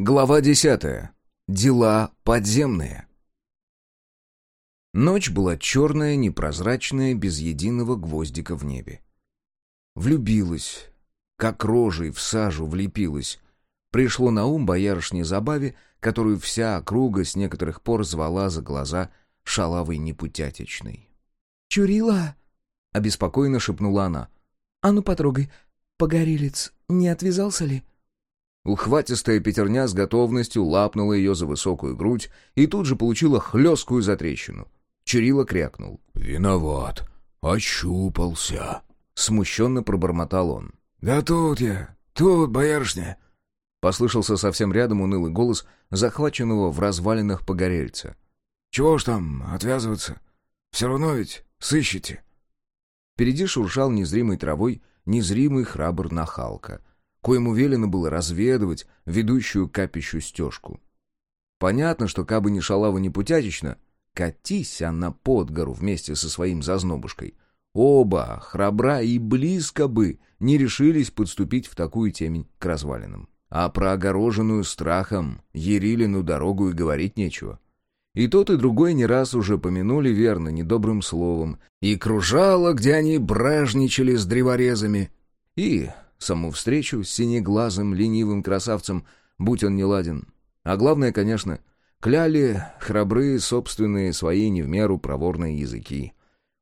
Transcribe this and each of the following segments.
Глава десятая. Дела подземные. Ночь была черная, непрозрачная, без единого гвоздика в небе. Влюбилась, как рожей в сажу влепилась. Пришло на ум боярышне забаве, которую вся округа с некоторых пор звала за глаза шалавой непутятичной. «Чурила!» — обеспокоенно шепнула она. «А ну потрогай, погорелец не отвязался ли?» Ухватистая пятерня с готовностью лапнула ее за высокую грудь и тут же получила хлесткую затрещину. Чурила крякнул. «Виноват. Ощупался». Смущенно пробормотал он. «Да тут я, тут, боярышня». Послышался совсем рядом унылый голос захваченного в развалинах погорельца. «Чего ж там отвязываться? Все равно ведь сыщете». Впереди шуршал незримой травой незримый храбр нахалка, коему велено было разведывать ведущую капищу стежку. Понятно, что кабы не шалава не путятично, катись она под гору вместе со своим зазнобушкой. Оба, храбра и близко бы, не решились подступить в такую темень к развалинам. А про огороженную страхом Ерилину дорогу и говорить нечего. И тот, и другой не раз уже помянули верно недобрым словом. И кружало, где они бражничали с древорезами. И саму встречу с синеглазым, ленивым красавцем, будь он не ладен. А главное, конечно, кляли храбрые собственные свои не в меру проворные языки.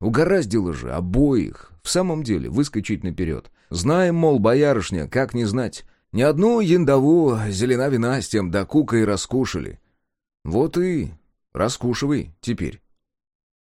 Угораздило же обоих в самом деле выскочить наперед. Знаем, мол, боярышня, как не знать. Ни одну яндову зелена с тем до кука и раскушали. Вот и раскушивай теперь.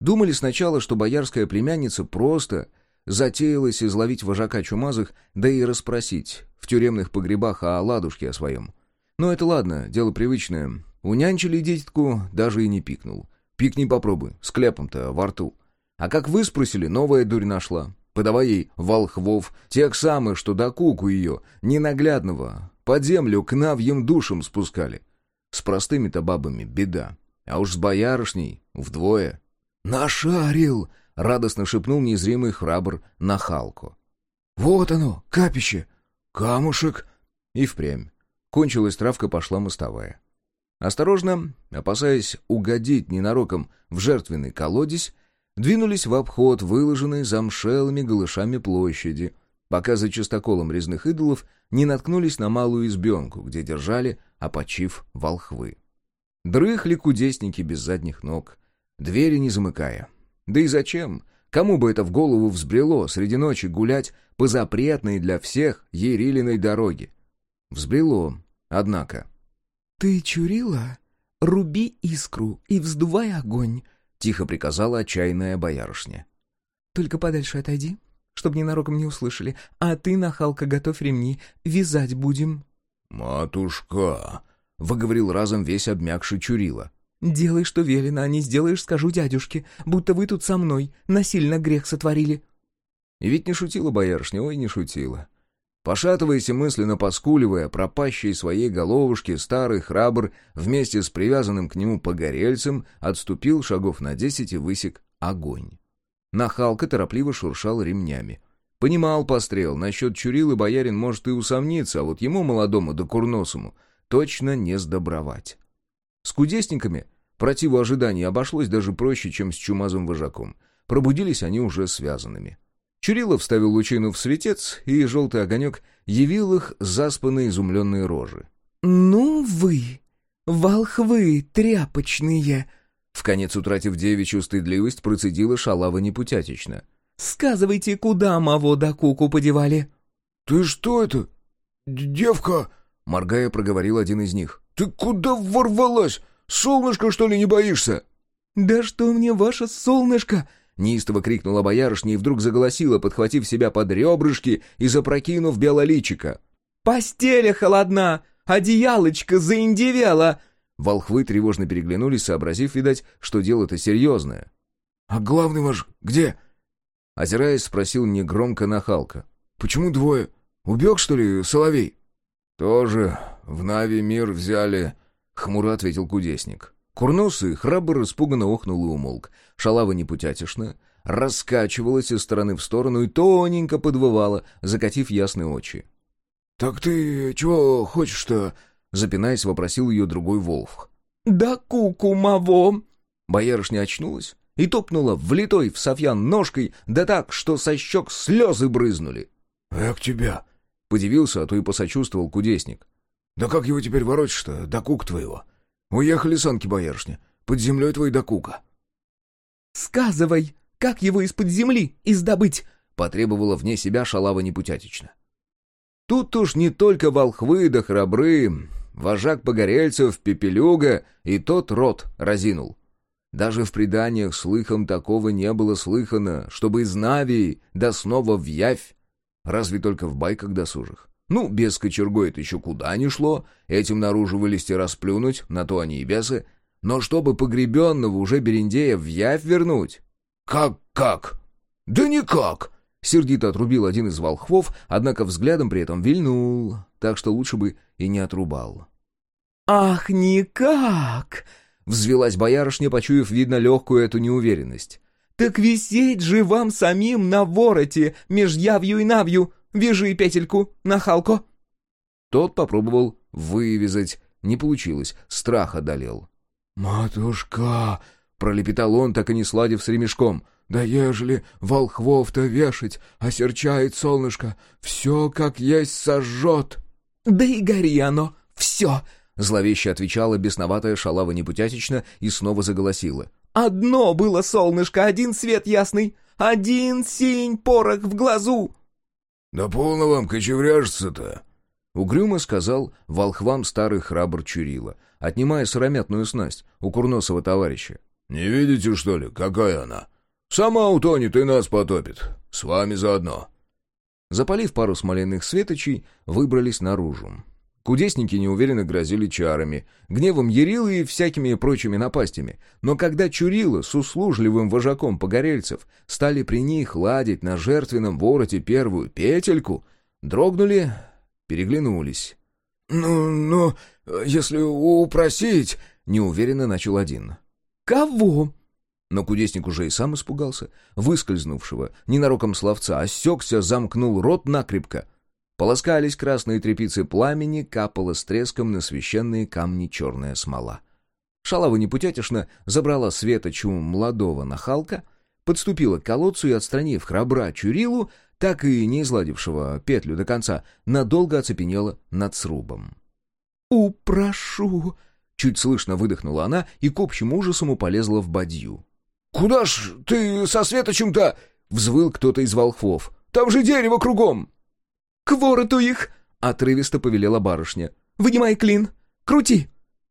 Думали сначала, что боярская племянница просто затеялась изловить вожака чумазых, да и расспросить в тюремных погребах о ладушке о своем. Но это ладно, дело привычное. Унянчили дитятку, даже и не пикнул. Пикни попробуй, с кляпом-то во рту. А как выспросили, новая дурь нашла. Подавай ей волхвов, тех самых, что до куку ее, ненаглядного, под землю к навьим душам спускали. С простыми-то бабами беда, а уж с боярышней вдвое. «Нашарил!» — радостно шепнул незримый храбр на Халку. «Вот оно, капище! Камушек!» И впрямь. Кончилась травка, пошла мостовая. Осторожно, опасаясь угодить ненароком в жертвенный колодец, двинулись в обход, выложенной замшелыми голышами площади, пока за частоколом резных идолов не наткнулись на малую избенку, где держали, опочив волхвы. Дрыхли кудесники без задних ног, двери не замыкая. Да и зачем? Кому бы это в голову взбрело среди ночи гулять по запретной для всех Ерилиной дороге? Взбрело, однако. «Ты чурила? Руби искру и вздувай огонь», — тихо приказала отчаянная боярышня. «Только подальше отойди, чтобы ненароком не услышали. А ты, нахалка, готовь ремни, вязать будем». «Матушка!» — выговорил разом весь обмякший Чурила. «Делай, что велено, а не сделаешь, скажу дядюшке, будто вы тут со мной насильно грех сотворили». И ведь не шутила боярышня, ой, не шутила. Пошатываясь и мысленно поскуливая, пропащий своей головушки, старый храбр вместе с привязанным к нему погорельцем отступил шагов на десять и высек огонь. Нахалка торопливо шуршал ремнями. Понимал пострел, насчет Чурилы боярин может и усомниться, а вот ему, молодому да курносому, точно не сдобровать. С кудесниками Противу ожиданий обошлось даже проще, чем с чумазым вожаком. Пробудились они уже связанными. Чурилов вставил лучину в светец, и желтый огонек явил их заспанные изумленные рожи. «Ну вы, волхвы тряпочные!» В конец утратив девичью стыдливость, процедила шалава непутятично. «Сказывайте, куда маво да куку подевали?» «Ты что это, девка?» Моргая, проговорил один из них. «Ты куда ворвалась? Солнышко, что ли, не боишься?» «Да что мне ваше солнышко?» Неистово крикнула боярышня и вдруг заголосила, подхватив себя под ребрышки и запрокинув белоличика. «Постеля холодна! Одеялочка заиндевела!» Волхвы тревожно переглянулись, сообразив, видать, что дело-то серьезное. «А главный ваш где?» Озираясь, спросил негромко нахалка. «Почему двое? Убег, что ли, соловей?» «Тоже в Нави мир взяли», — хмуро ответил кудесник. Курносый храбр испуганно охнул и умолк. Шалава непутятишна, раскачивалась из стороны в сторону и тоненько подвывала, закатив ясные очи. «Так ты чего хочешь-то?» — запинаясь, вопросил ее другой Волф. «Да куку маво!» Боярышня очнулась и топнула влитой в Софьян ножкой, да так, что со щек слезы брызнули. «Эк тебя!» — подивился, а то и посочувствовал кудесник. «Да как его теперь ворочать-то, до кук твоего? Уехали санки, боярышня, под землей твой до кука». «Сказывай, как его из-под земли издобыть?» — потребовала вне себя шалава непутятично. Тут уж не только волхвы да храбры, вожак погорельцев, пепелюга и тот рот разинул. Даже в преданиях слыхом такого не было слыхано, чтобы из Навии да снова в Явь, разве только в байках досужих. Ну, без кочергой это еще куда ни шло, этим наружу вылезти расплюнуть, на то они и бесы, но чтобы погребенного уже Берендея в Явь вернуть... «Как-как? Да никак!» Сердито отрубил один из волхвов, однако взглядом при этом вильнул, так что лучше бы и не отрубал. «Ах, никак!» Взвелась боярышня, почуяв, видно, легкую эту неуверенность. «Так висеть же вам самим на вороте, меж явью и навью! Вяжи петельку, нахалко!» Тот попробовал вывязать. Не получилось, страх одолел. «Матушка!» — пролепетал он, так и не сладив с ремешком. «Да ежели волхвов-то вешать, осерчает солнышко, все как есть сожжет!» «Да и гори оно, все!» Зловеще отвечала бесноватая шалава непутятично и снова заголосила. «Одно было солнышко, один свет ясный, один синь порох в глазу!» «Да полно вам кочевряжется-то!» Угрюмо сказал волхвам старый храбр Чурила, отнимая сыромятную снасть у курносого товарища. «Не видите, что ли, какая она? Сама утонет и нас потопит. С вами заодно». Запалив пару смоляных светочей, выбрались наружу. Кудесники неуверенно грозили чарами, гневом Ярилы и всякими прочими напастями. Но когда Чурила с услужливым вожаком погорельцев стали при них ладить на жертвенном вороте первую петельку, дрогнули, переглянулись. «Ну, ну, если упросить...» — неуверенно начал один. «Кого?» Но кудесник уже и сам испугался, выскользнувшего, ненароком словца, осекся, замкнул рот накрепко — Полоскались красные трепицы пламени, капала с треском на священные камни черная смола. Шалава непутятишно забрала светочу молодого нахалка, подступила к колодцу и, отстранив храбра Чурилу, так и не изладившего петлю до конца, надолго оцепенела над срубом. «Упрошу!» — чуть слышно выдохнула она и к общему ужасу полезла в бадью. «Куда ж ты со светочем-то?» — взвыл кто-то из волхвов. «Там же дерево кругом!» «К вороту их!» — отрывисто повелела барышня. «Вынимай клин! Крути!»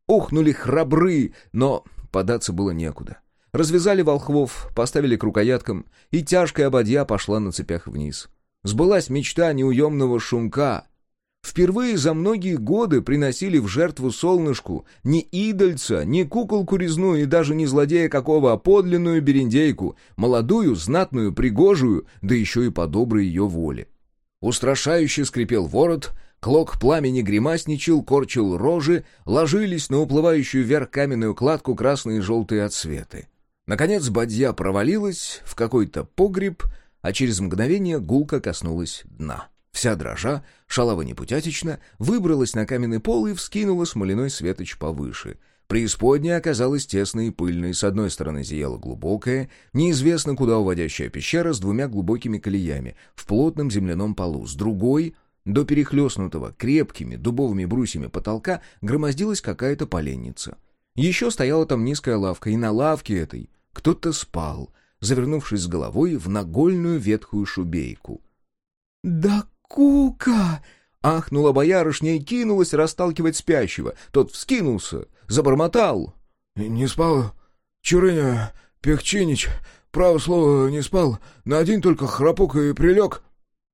Ухнули храбры, но податься было некуда. Развязали волхвов, поставили к рукояткам, и тяжкая ободья пошла на цепях вниз. Сбылась мечта неуемного шумка. Впервые за многие годы приносили в жертву солнышку не идольца, не куколку резную и даже не злодея какого, а подлинную берендейку, молодую, знатную, пригожую, да еще и по доброй ее воле. Устрашающе скрипел ворот, клок пламени гримасничал, корчил рожи, ложились на уплывающую вверх каменную кладку красные и желтые отсветы. Наконец бадья провалилась в какой-то погреб, а через мгновение гулка коснулась дна. Вся дрожа, шалава непутятично, выбралась на каменный пол и вскинула смоляной светоч повыше — Преисподняя оказалась тесной и пыльной. С одной стороны зияла глубокая, неизвестно куда уводящая пещера с двумя глубокими колеями в плотном земляном полу. С другой, до перехлестнутого крепкими дубовыми брусьями потолка, громоздилась какая-то поленница. Еще стояла там низкая лавка, и на лавке этой кто-то спал, завернувшись с головой в нагольную ветхую шубейку. «Да кука!» Ахнула боярышня и кинулась расталкивать спящего. Тот вскинулся, забормотал. «Не спал? Чурыня Пехчинич, право слово, не спал. На один только храпок и прилег».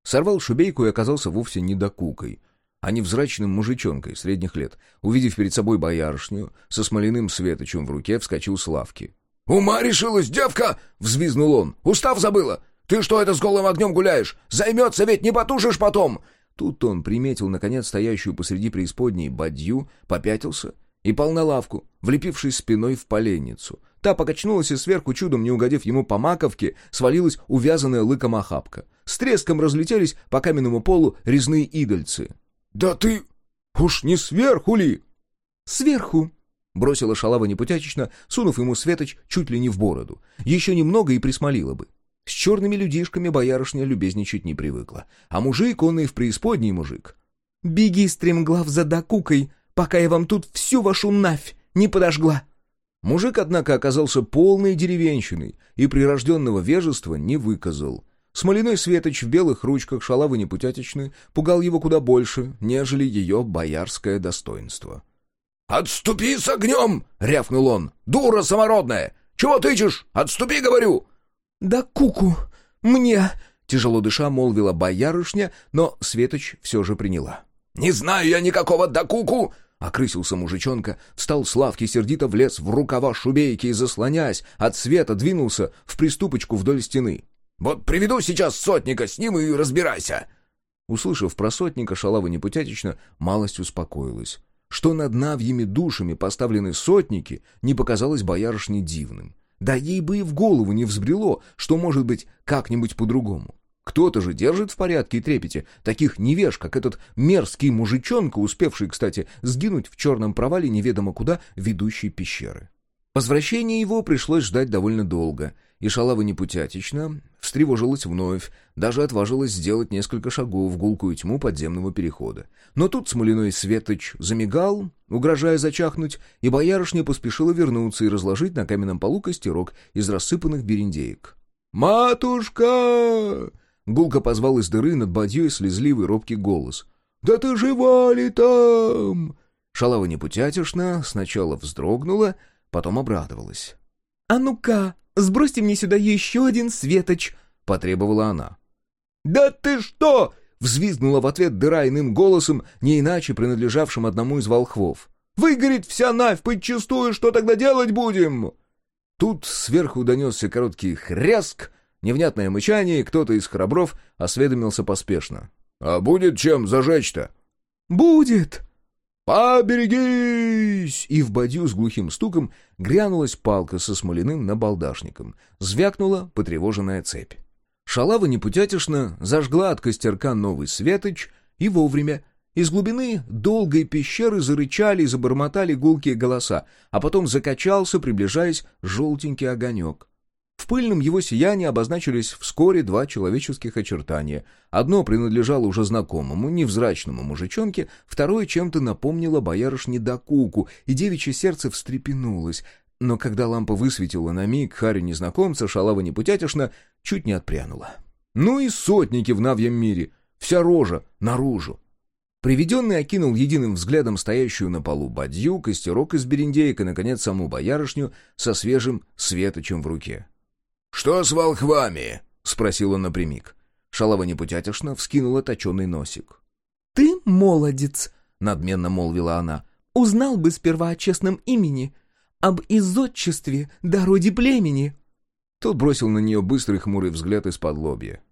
Сорвал шубейку и оказался вовсе не докукой, а невзрачным мужичонкой средних лет. Увидев перед собой боярышню, со смоляным светочем в руке вскочил с лавки. «Ума решилась, девка!» — взвизнул он. «Устав забыла! Ты что это с голым огнем гуляешь? Займется ведь, не потушишь потом!» Тут он приметил, наконец, стоящую посреди преисподней бадью, попятился и пал на лавку, влепившись спиной в поленницу. Та покачнулась и сверху, чудом не угодив ему по маковке, свалилась увязанная лыком охапка. С треском разлетелись по каменному полу резные идольцы. «Да ты... Уж не сверху ли?» «Сверху», — бросила шалава непутячечно, сунув ему светоч чуть ли не в бороду. Еще немного и присмолила бы. С черными людишками боярышня любезничать не привыкла. А мужик, он и в преисподней мужик. «Беги, стремглав, за докукой, пока я вам тут всю вашу нафь не подожгла!» Мужик, однако, оказался полной деревенщиной и прирожденного вежества не выказал. Смоляной светоч в белых ручках шалавы непутятичны пугал его куда больше, нежели ее боярское достоинство. «Отступи с огнем!» — рявкнул он. «Дура самородная! Чего тычешь? Отступи, говорю!» «Да куку! Мне!» — тяжело дыша молвила боярышня, но Светоч все же приняла. «Не знаю я никакого докуку!» Окрысился мужичонка, встал с лавки, сердито влез в рукава шубейки и, заслоняясь, от света двинулся в приступочку вдоль стены. «Вот приведу сейчас сотника, с ним и разбирайся!» Услышав про сотника, шалава непутятично малость успокоилась. Что над навьими душами поставлены сотники, не показалось боярышне дивным. Да ей бы и в голову не взбрело, что может быть как-нибудь по-другому. Кто-то же держит в порядке и трепете таких невеж, как этот мерзкий мужичонка, успевший, кстати, сгинуть в черном провале неведомо куда ведущей пещеры. Возвращение его пришлось ждать довольно долго, и шалава непутятично встревожилась вновь, даже отважилась сделать несколько шагов в гулкую тьму подземного перехода. Но тут смоляной светоч замигал, угрожая зачахнуть, и боярышня поспешила вернуться и разложить на каменном полу костерок из рассыпанных бериндеек. «Матушка!» Гулко позвал из дыры над бадьей слезливый робкий голос. «Да ты жива ли там?» Шалава непутятишна сначала вздрогнула, потом обрадовалась. «А ну-ка, сбросьте мне сюда еще один светоч!» — потребовала она. «Да ты что!» — взвизгнула в ответ дыра иным голосом, не иначе принадлежавшим одному из волхвов. «Выгорит вся навь подчистую, что тогда делать будем?» Тут сверху донесся короткий хряск, Невнятное мычание, и кто-то из храбров осведомился поспешно. «А будет чем зажечь-то?» «Будет!» «Поберегись!» И в бадью с глухим стуком грянулась палка со смоляным набалдашником. Звякнула потревоженная цепь. Шалава непутятишно зажгла от костерка новый светоч, и вовремя из глубины долгой пещеры зарычали и забормотали гулкие голоса, а потом закачался, приближаясь, желтенький огонек. В пыльном его сиянии обозначились вскоре два человеческих очертания. Одно принадлежало уже знакомому, невзрачному мужичонке, второе чем-то напомнило боярышне Дакуку, и девичье сердце встрепенулось. Но когда лампа высветила на миг Харю незнакомца, шалава непутятишна чуть не отпрянула. Ну и сотники в навьем мире, вся рожа наружу. Приведенный окинул единым взглядом стоящую на полу бадью, костерок из бериндеек и, наконец, саму боярышню со свежим светочем в руке. «Что с волхвами?» — спросил он напрямик. Шалава непутятишна вскинула точеный носик. «Ты молодец!» — надменно молвила она. «Узнал бы сперва о честном имени, об изотчестве да роде племени». Тот бросил на нее быстрый хмурый взгляд из-под лобья.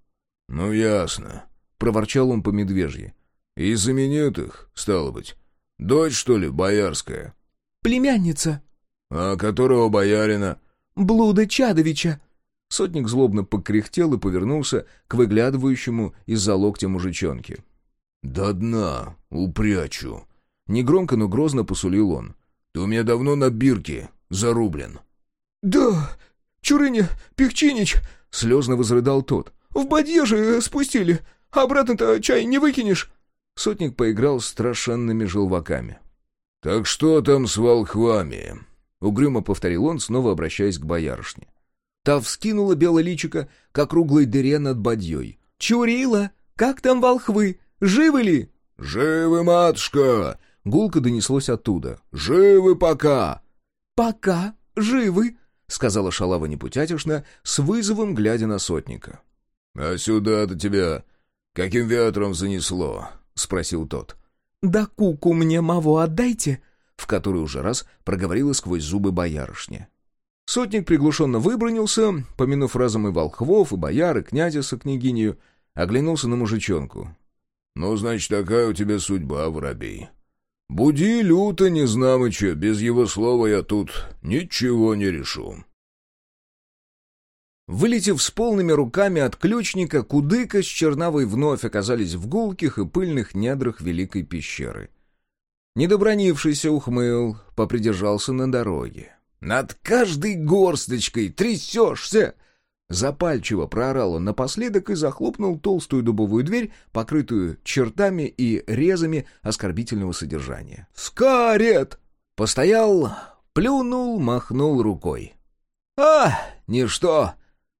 «Ну, ясно», — проворчал он по медвежьи. «Из знаменитых, стало быть. Дочь, что ли, боярская?» «Племянница». «А которого боярина?» «Блуда Чадовича». Сотник злобно покряхтел и повернулся к выглядывающему из-за локтя мужичонке. «До дна упрячу!» Негромко, но грозно посулил он. «Ты у меня давно на бирке зарублен». «Да, Чурыня, Пихчинич!» — слезно возрыдал тот. «В бадье же спустили. Обратно-то чай не выкинешь». Сотник поиграл страшенными желваками. «Так что там с волхвами?» — угрюмо повторил он, снова обращаясь к боярышне. Та вскинула белое личико к округлой дыре над бадьей. «Чурила! Как там волхвы? Живы ли?» «Живы, матушка!» — гулко донеслось оттуда. «Живы пока!» «Пока живы!» — сказала шалава непутятишна, с вызовом глядя на сотника. «А сюда-то тебя каким ветром занесло?» — спросил тот. «Да куку мне маву отдайте!» — в который уже раз проговорила сквозь зубы боярышня. Сотник приглушенно выбронился, помянув разом и волхвов, и бояр, и князя со княгинью, оглянулся на мужичонку. «Ну, значит, такая у тебя судьба, воробей. Буди люто Незнамыча, без его слова я тут ничего не решу». Вылетев с полными руками от ключника, Кудыка с Чернавой вновь оказались в гулких и пыльных недрах Великой пещеры. Недобронившийся ухмыл попридержался на дороге. «Над каждой горсточкой трясешься!» Запальчиво проорал он напоследок и захлопнул толстую дубовую дверь, покрытую чертами и резами оскорбительного содержания. «Скарет!» Постоял, плюнул, махнул рукой. «А, ничто!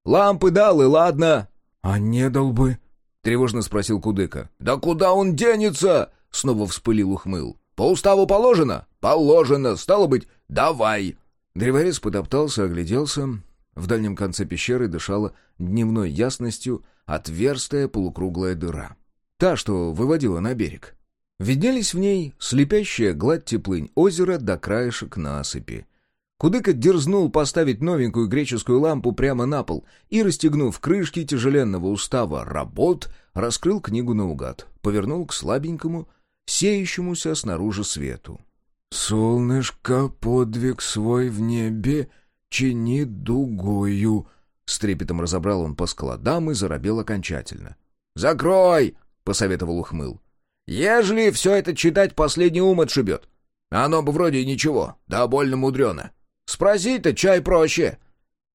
Лампы дал, и ладно!» «А не дал бы?» — тревожно спросил Кудыка. «Да куда он денется?» — снова вспылил ухмыл. «По уставу положено?» «Положено! Стало быть, давай!» Древорез подоптался, огляделся. В дальнем конце пещеры дышала дневной ясностью отверстая полукруглая дыра. Та, что выводила на берег. Виднелись в ней слепящая гладь теплынь озера до краешек насыпи. Кудыка дерзнул поставить новенькую греческую лампу прямо на пол и, расстегнув крышки тяжеленного устава работ, раскрыл книгу наугад, повернул к слабенькому, сеющемуся снаружи свету. «Солнышко, подвиг свой в небе чинит дугою», — с трепетом разобрал он по складам и заробел окончательно. «Закрой!» — посоветовал ухмыл. «Ежели все это читать, последний ум отшибет. Оно бы вроде ничего, да больно мудрено. Спросить-то чай проще».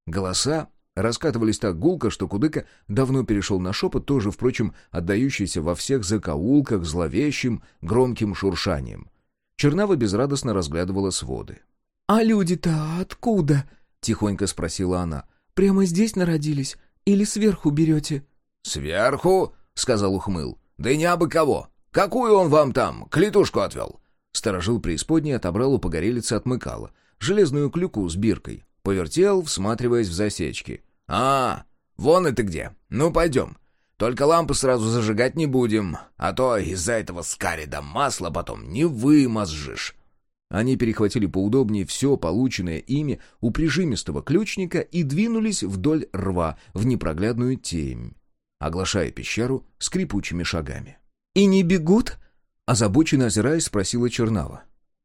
Голоса раскатывались так гулко, что Кудыка давно перешел на шепот, тоже, впрочем, отдающийся во всех закоулках зловещим, громким шуршанием. Чернава безрадостно разглядывала своды. «А люди-то откуда?» — тихонько спросила она. «Прямо здесь народились? Или сверху берете?» «Сверху?» — сказал ухмыл. «Да не абы кого! Какую он вам там клетушку отвел?» Сторожил преисподней отобрал у погорелицы отмыкала. Железную клюку с биркой. Повертел, всматриваясь в засечки. «А, вон это где! Ну, пойдем. Только лампы сразу зажигать не будем, а то из-за этого скарида масла потом не вымазжишь». Они перехватили поудобнее все полученное ими у прижимистого ключника и двинулись вдоль рва в непроглядную темь, оглашая пещеру скрипучими шагами. «И не бегут?» — озабоченно озираясь, спросила Чернава.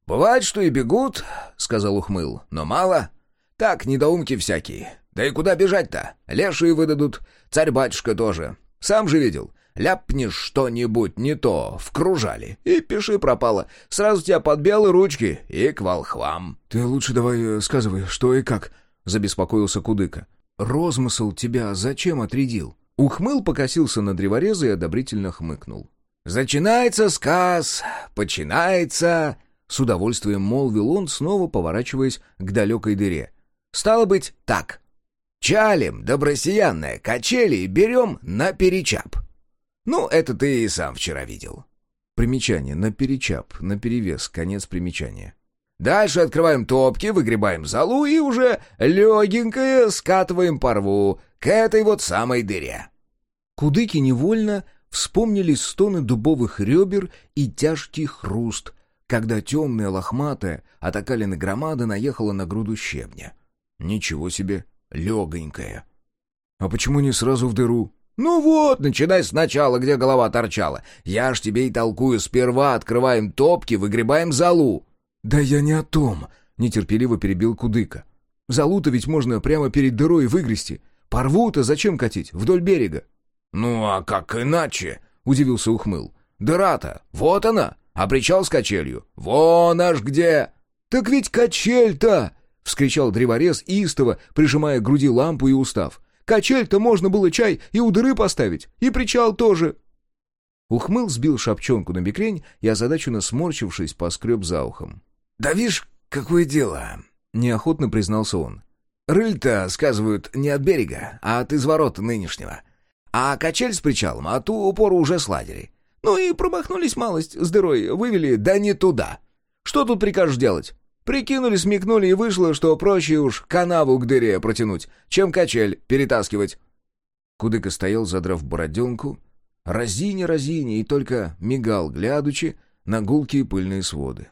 «Бывает, что и бегут», — сказал Ухмыл, — «но мало. Так, недоумки всякие. Да и куда бежать-то? Лешие выдадут, царь-батюшка тоже. Сам же видел. Ляпнешь что-нибудь не то, вкружали, и пиши пропало. Сразу тебя под белые ручки и к волхвам». «Ты лучше давай э, сказывай, что и как», — забеспокоился Кудыка. «Розмысл тебя зачем отрядил?» Ухмыл покосился на древореза и одобрительно хмыкнул. «Зачинается сказ, починается...» С удовольствием молвил он, снова поворачиваясь к далекой дыре. «Стало быть, так. Чалим, добросиянное, качели берем на перечап. Ну, это ты и сам вчера видел. Примечание. На перечап, на перевес, конец примечания. Дальше открываем топки, выгребаем залу и уже легенькое скатываем по рву к этой вот самой дыре. Кудыки невольно вспомнились стоны дубовых ребер и тяжкий хруст, когда темная лохматая атакалина громада наехала на груду щебня. Ничего себе, легонькая. «А почему не сразу в дыру?» «Ну вот, начинай сначала, где голова торчала. Я ж тебе и толкую. Сперва открываем топки, выгребаем залу». «Да я не о том», — нетерпеливо перебил Кудыка. «Залу-то ведь можно прямо перед дырой выгрести. Порву-то зачем катить? Вдоль берега». «Ну а как иначе?» — удивился Ухмыл. «Дыра-то, вот она, а причал с качелью. Вон аж где!» «Так ведь качель-то!» — вскричал древорез истово, прижимая к груди лампу и устав. Качель-то можно было чай и у дыры поставить, и причал тоже». Ухмыл сбил шапчонку на бекрень и, озадаченно сморчившись, поскреб за ухом. «Да видишь, какое дело!» — неохотно признался он. «Рыль-то, сказывают, не от берега, а от изворота нынешнего. А качель с причалом а ту упору уже сладили. Ну и промахнулись малость с дырой, вывели, да не туда. Что тут прикажешь делать? Прикинули, смекнули, и вышло, что проще уж канаву к дыре протянуть, чем качель перетаскивать. Кудыка стоял, задрав бороденку, разине-разине, и только мигал, глядучи на гулкие пыльные своды.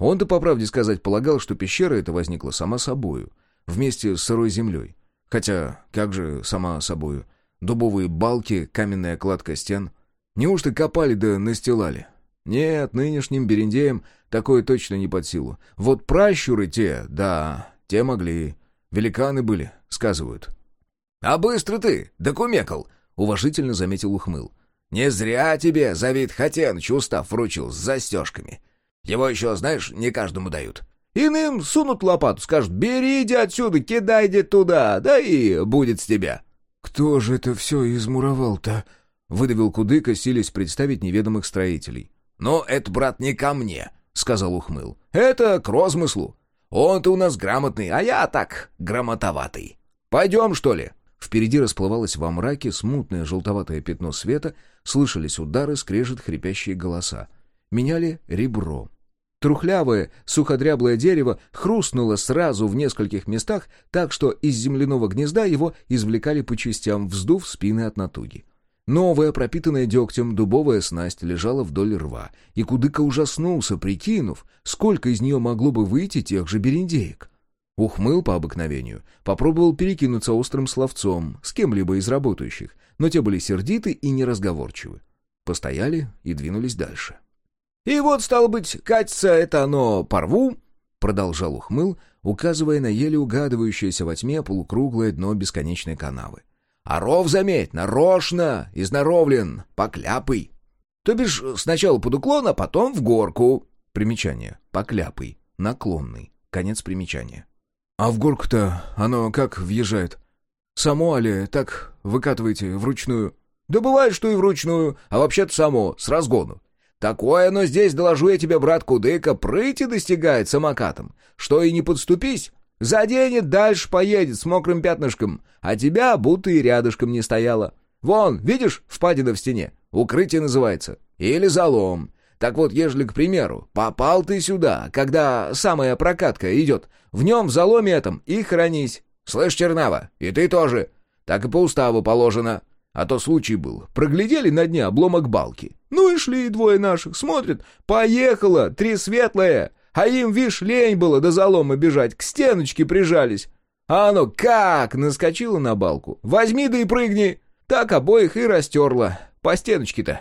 Он-то, по правде сказать, полагал, что пещера эта возникла сама собою, вместе с сырой землей. Хотя, как же сама собою? Дубовые балки, каменная кладка стен. Неужто копали да настилали? Нет, нынешним бериндеям такое точно не под силу. Вот пращуры те, да, те могли. Великаны были, сказывают. — А быстро ты, докумекал, — уважительно заметил ухмыл. — Не зря тебе Завид Хатеныч устав вручил с застежками. Его еще, знаешь, не каждому дают. Иным сунут лопату, скажут, бери, иди отсюда, кидай, иди туда, да и будет с тебя. «Кто же это все измуровал-то?» — выдавил Кудыка, силясь представить неведомых строителей. «Ну, это, брат, не ко мне», — сказал Ухмыл. «Это к розмыслу. Он-то у нас грамотный, а я так, грамотоватый. Пойдем, что ли?» Впереди расплывалось во мраке смутное желтоватое пятно света, слышались удары, скрежет хрипящие голоса. Меняли ребро. Трухлявое, суходряблое дерево хрустнуло сразу в нескольких местах, так что из земляного гнезда его извлекали по частям, вздув спины от натуги. Новая, пропитанная дегтем, дубовая снасть лежала вдоль рва, и Кудыка ужаснулся, прикинув, сколько из нее могло бы выйти тех же бериндеек. Ухмыл по обыкновению, попробовал перекинуться острым словцом с кем-либо из работающих, но те были сердиты и неразговорчивы. Постояли и двинулись дальше. «И вот, стало быть, катится это оно порву», — продолжал ухмыл, указывая на еле угадывающееся во тьме полукруглое дно бесконечной канавы. «А ров, заметь, нарочно, изноровлен, покляпый. То бишь сначала под уклон, а потом в горку». Примечание. Покляпый. Наклонный. Конец примечания. «А в горку-то оно как въезжает? Само, али так выкатываете вручную?» «Да бывает, что и вручную, а вообще-то само, с разгону. Такое оно здесь, доложу я тебе, брат Кудыка, прыти достигает самокатом. Что и не подступись, заденет, дальше поедет с мокрым пятнышком, а тебя будто и рядышком не стояло. Вон, видишь, впадина в стене? Укрытие называется. Или залом. Так вот, ежели, к примеру, попал ты сюда, когда самая прокатка идет, в нем, в заломе этом, и хранись. Слышь, Чернава, и ты тоже. Так и по уставу положено. А то случай был. Проглядели на дне обломок балки. Ну и шли двое наших, смотрят. Поехало, три светлые. А им, вишь, лень было до залома бежать, к стеночке прижались. А оно как наскочило на балку. Возьми да и прыгни. Так обоих и растерла. По стеночке-то.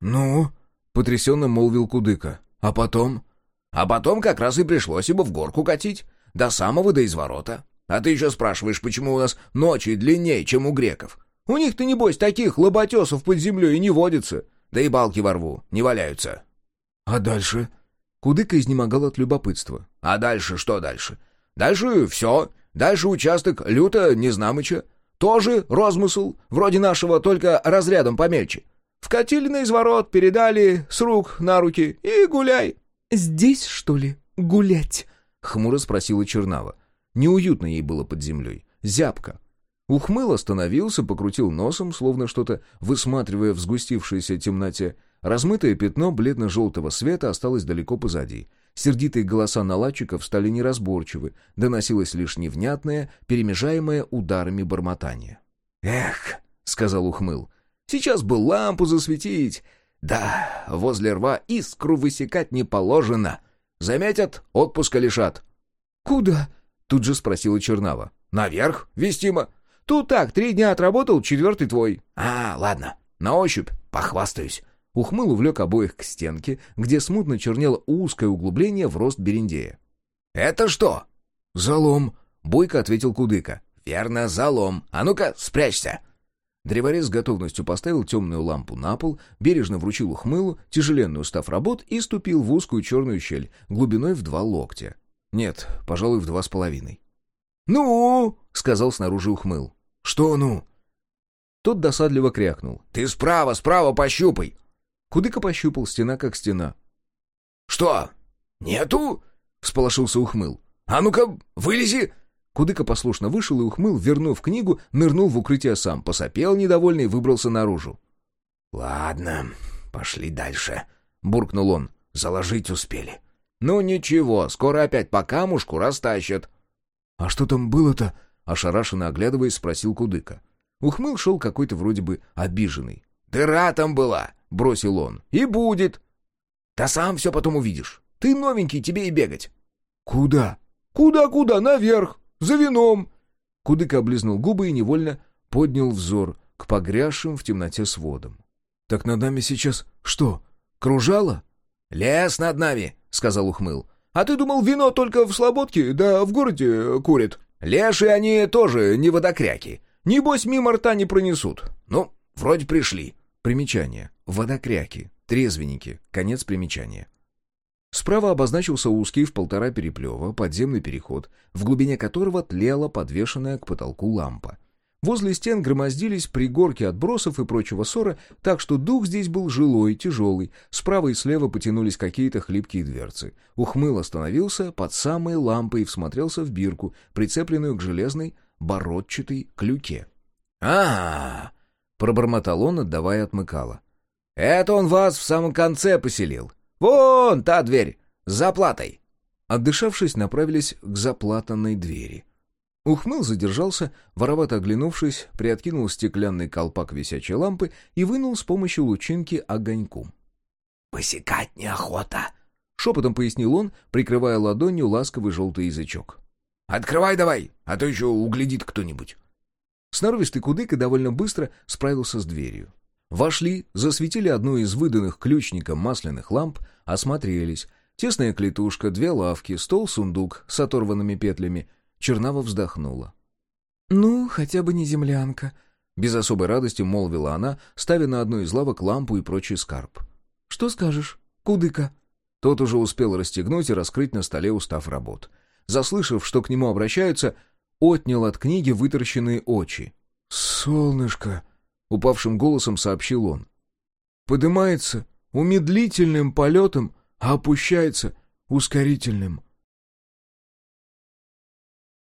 «Ну?» — потрясенно молвил Кудыка. «А потом?» «А потом как раз и пришлось его в горку катить. До самого до изворота. А ты еще спрашиваешь, почему у нас ночи длиннее, чем у греков. У них-то, небось, таких лоботесов под землей и не водится. Да и балки во рву не валяются. — А дальше? Кудыка изнемогал от любопытства. — А дальше что дальше? Дальше все. Дальше участок люто Незнамыча. Тоже розмысл, вроде нашего, только разрядом помельче. Вкатили на изворот, передали с рук на руки и гуляй. — Здесь, что ли, гулять? — хмуро спросила Чернава. Неуютно ей было под землей. Зябко. Ухмыл остановился, покрутил носом, словно что-то высматривая в сгустившейся темноте. Размытое пятно бледно-желтого света осталось далеко позади. Сердитые голоса наладчиков стали неразборчивы, доносилось лишь невнятное, перемежаемое ударами бормотания. «Эх», — сказал Ухмыл, — «сейчас бы лампу засветить. Да, возле рва искру высекать не положено. Заметят, отпуска лишат». «Куда?» — тут же спросила Чернава. «Наверх, вестимо. Тут так, три дня отработал, четвертый твой». «А, ладно, на ощупь похвастаюсь». Ухмыл увлек обоих к стенке, где смутно чернело узкое углубление в рост бериндея. «Это что?» «Залом», — бойко ответил Кудыка. «Верно, залом. А ну-ка, спрячься». Древорез с готовностью поставил темную лампу на пол, бережно вручил ухмылу, тяжеленный устав работ и ступил в узкую черную щель, глубиной в два локтя. Нет, пожалуй, в два с половиной. «Ну?» — сказал снаружи ухмыл. «Что ну?» Тот досадливо крякнул. «Ты справа, справа пощупай!» Кудыка пощупал, стена как стена. «Что? Нету?» — всполошился ухмыл. «А ну-ка, вылези!» Кудыка послушно вышел и ухмыл, вернув книгу, нырнул в укрытие сам, посопел недовольный и выбрался наружу. «Ладно, пошли дальше», — буркнул он. «Заложить успели». «Ну ничего, скоро опять по камушку растащат». «А что там было-то?» — ошарашенно оглядываясь, спросил Кудыка. Ухмыл шел какой-то вроде бы обиженный. «Дыра там была!» — бросил он. «И будет!» «Да сам все потом увидишь. Ты новенький, тебе и бегать». «Куда?» «Куда-куда? Наверх! За вином!» Кудыка облизнул губы и невольно поднял взор к погрязшим в темноте сводам. «Так над нами сейчас что, кружало?» «Лес над нами!» — сказал Ухмыл. А ты думал, вино только в Слободке, да в городе курят? Леши они тоже не водокряки. Небось, мимо рта не пронесут. Ну, вроде пришли». Примечание. Водокряки. Трезвенники. Конец примечания. Справа обозначился узкий в полтора переплева подземный переход, в глубине которого тлела подвешенная к потолку лампа. Возле стен громоздились пригорки отбросов и прочего ссора, так что дух здесь был жилой, тяжелый. Справа и слева потянулись какие-то хлипкие дверцы. Ухмыл остановился под самой лампой и всмотрелся в бирку, прицепленную к железной бородчатой клюке. а, -а, -а пробормотал он, отдавая отмыкало. «Это он вас в самом конце поселил. Вон та дверь, с заплатой!» Отдышавшись, направились к заплатанной двери — Ухмыл задержался, воровато оглянувшись, приоткинул стеклянный колпак висячей лампы и вынул с помощью лучинки огоньку. «Посекать неохота», — шепотом пояснил он, прикрывая ладонью ласковый желтый язычок. «Открывай давай, а то еще углядит кто-нибудь». Сноровистый кудык и довольно быстро справился с дверью. Вошли, засветили одну из выданных ключником масляных ламп, осмотрелись. Тесная клетушка, две лавки, стол-сундук с оторванными петлями — Чернава вздохнула. «Ну, хотя бы не землянка», — без особой радости молвила она, ставя на одну из лавок лампу и прочий скарб. «Что скажешь, кудыка?» Тот уже успел расстегнуть и раскрыть на столе устав работ. Заслышав, что к нему обращаются, отнял от книги вытаращенные очи. «Солнышко!» — упавшим голосом сообщил он. «Подымается умедлительным полетом, а опущается ускорительным.